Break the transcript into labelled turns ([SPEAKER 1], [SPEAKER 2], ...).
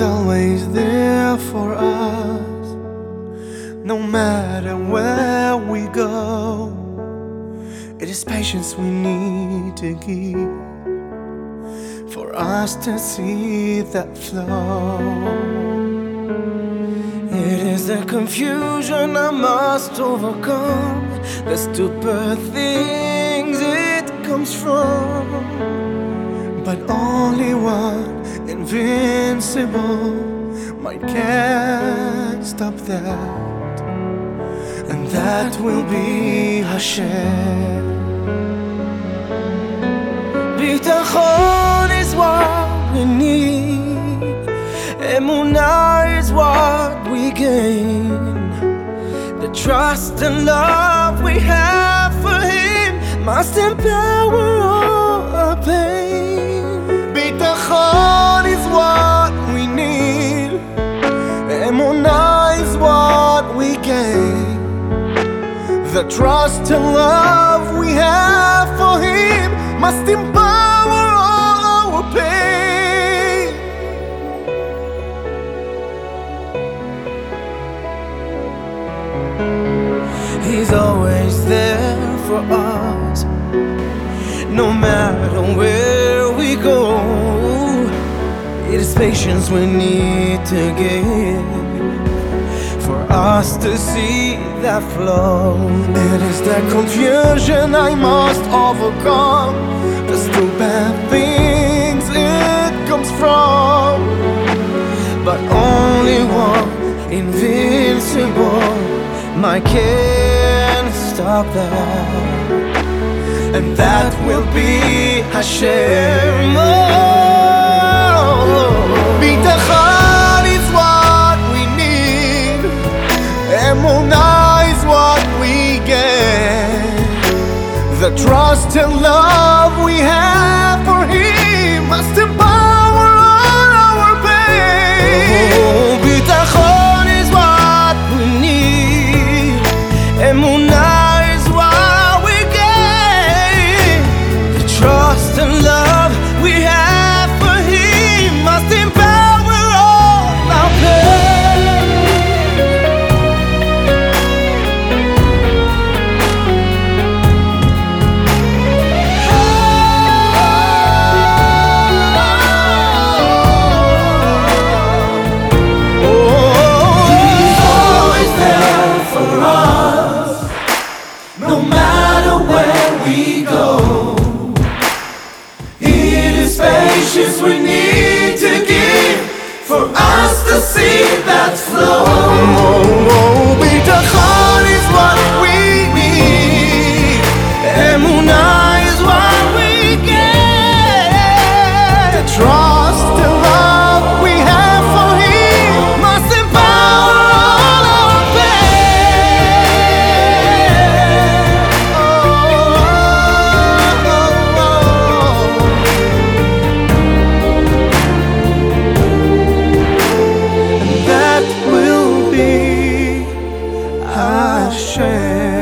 [SPEAKER 1] always there for us, no matter where we go. It is patience we need to give for us to see that flow. It is the confusion I must overcome, the stupid things it comes from. But only one invincible might can't stop that, and that will be Hashem. Bitachon is what we need. Emunah is what we gain. The trust and love we have for Him must empower our pain. The trust and love we have for Him must empower all our pain. He's always there for us, no matter where we go. It is patience we need to give us to see that flow. It is that confusion I must overcome. The stupid things it comes from, but only one invincible might can stop that, and that will be Hashem. Oh, The trust and love we have for us to see that flow. Hashem.